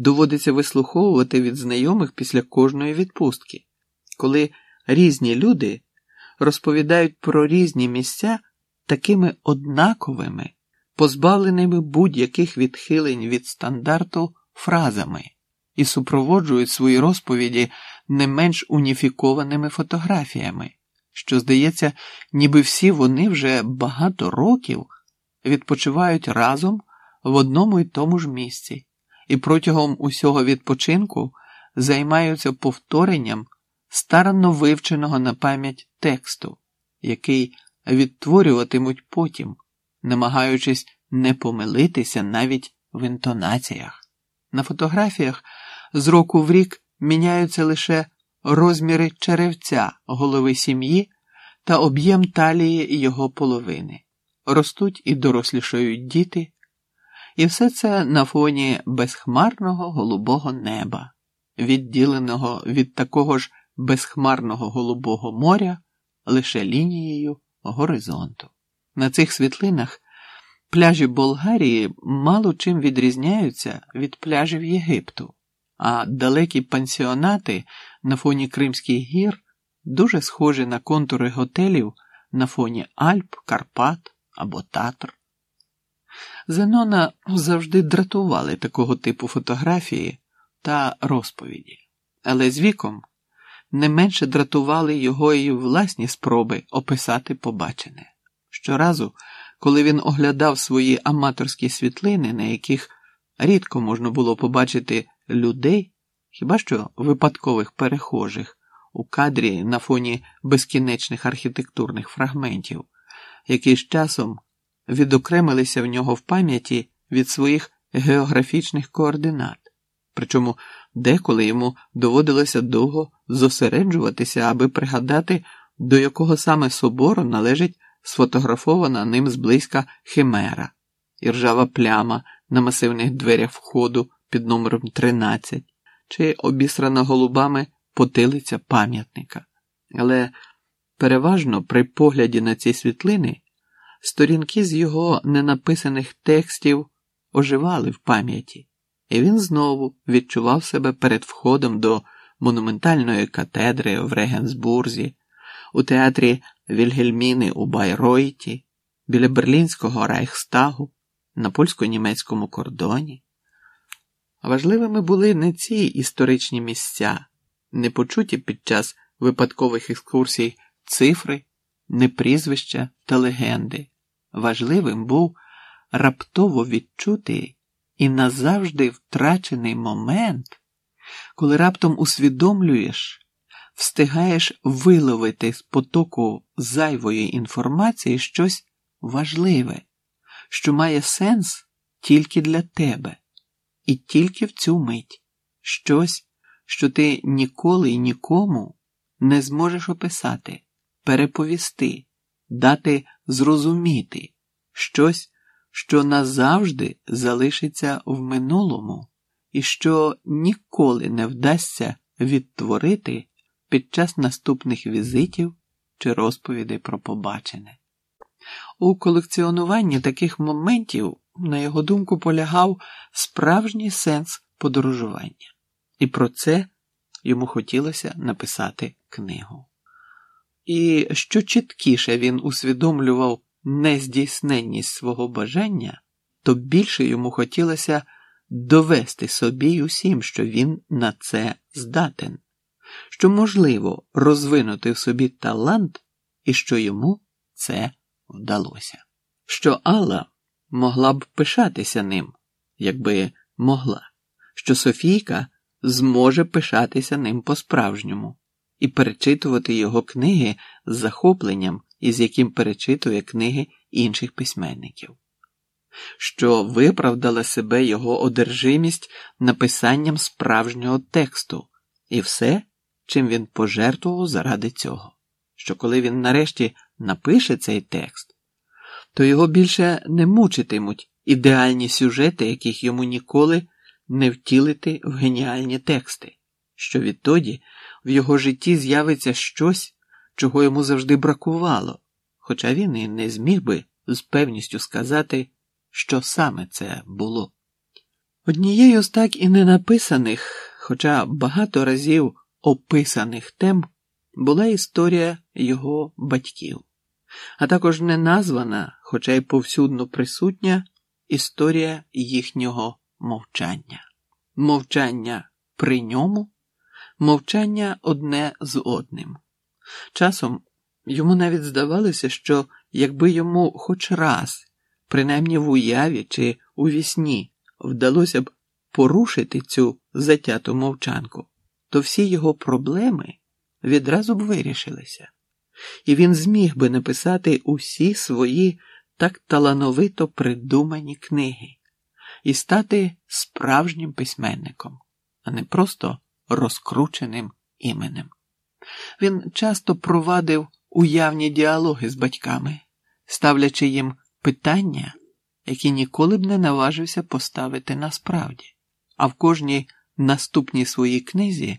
доводиться вислуховувати від знайомих після кожної відпустки, коли різні люди розповідають про різні місця такими однаковими, позбавленими будь-яких відхилень від стандарту фразами і супроводжують свої розповіді не менш уніфікованими фотографіями, що, здається, ніби всі вони вже багато років відпочивають разом в одному й тому ж місці, і протягом усього відпочинку займаються повторенням старанно вивченого на пам'ять тексту, який відтворюватимуть потім, намагаючись не помилитися навіть в інтонаціях. На фотографіях з року в рік міняються лише розміри черевця голови сім'ї та об'єм талії його половини. Ростуть і дорослішають діти, і все це на фоні безхмарного голубого неба, відділеного від такого ж безхмарного голубого моря лише лінією горизонту. На цих світлинах пляжі Болгарії мало чим відрізняються від пляжів Єгипту, а далекі пансіонати на фоні Кримських гір дуже схожі на контури готелів на фоні Альп, Карпат або Татр. Зенона завжди дратували такого типу фотографії та розповіді, але з віком не менше дратували його і власні спроби описати побачене. Щоразу, коли він оглядав свої аматорські світлини, на яких рідко можна було побачити людей, хіба що випадкових перехожих у кадрі на фоні безкінечних архітектурних фрагментів, які з часом відокремилися в нього в пам'яті від своїх географічних координат, причому деколи йому доводилося довго зосереджуватися, аби пригадати, до якого саме собору належить сфотографована ним зблизька химера. І ржава пляма на масивних дверях входу під номером 13 чи обісрана голубами потилиця пам'ятника. Але переважно при погляді на ці світлини сторінки з його ненаписаних текстів оживали в пам'яті, і він знову відчував себе перед входом до монументальної катедри в Регенсбурзі, у театрі Вільгельміни у Байройті, біля Берлінського Райхстагу, на польсько-німецькому кордоні. Важливими були не ці історичні місця, не почуті під час випадкових екскурсій цифри, не прізвища та легенди. Важливим був раптово відчутий і назавжди втрачений момент, коли раптом усвідомлюєш, встигаєш виловити з потоку зайвої інформації щось важливе, що має сенс тільки для тебе, і тільки в цю мить. Щось, що ти ніколи й нікому не зможеш описати, переповісти, дати зрозуміти щось, що назавжди залишиться в минулому і що ніколи не вдасться відтворити під час наступних візитів чи розповідей про побачене. У колекціонуванні таких моментів, на його думку, полягав справжній сенс подорожування, і про це йому хотілося написати книгу. І що чіткіше він усвідомлював нездійсненність свого бажання, то більше йому хотілося довести собі й усім, що він на це здатен, що можливо розвинути в собі талант і що йому це вдалося, що Алла могла б пишатися ним, якби могла, що Софійка зможе пишатися ним по-справжньому і перечитувати його книги з захопленням, із яким перечитує книги інших письменників, що виправдала себе його одержимість написанням справжнього тексту. І все, чим він пожертвував заради цього, що коли він нарешті напише цей текст, то його більше не мучитимуть ідеальні сюжети, яких йому ніколи не втілити в геніальні тексти, що відтоді в його житті з'явиться щось, чого йому завжди бракувало, хоча він і не зміг би з певністю сказати, що саме це було. Однією з так і не написаних, хоча багато разів описаних тем, була історія його батьків, а також неназвана, хоча й повсюдно присутня, історія їхнього мовчання, мовчання при ньому, мовчання одне з одним. Часом йому навіть здавалося, що якби йому хоч раз, принаймні в уяві чи у вісні, вдалося б порушити цю затяту мовчанку, то всі його проблеми відразу б вирішилися, і він зміг би написати усі свої так талановито придумані книги і стати справжнім письменником, а не просто розкрученим іменем. Він часто провадив уявні діалоги з батьками, ставлячи їм питання, які ніколи б не наважився поставити насправді, а в кожній наступній своїй книзі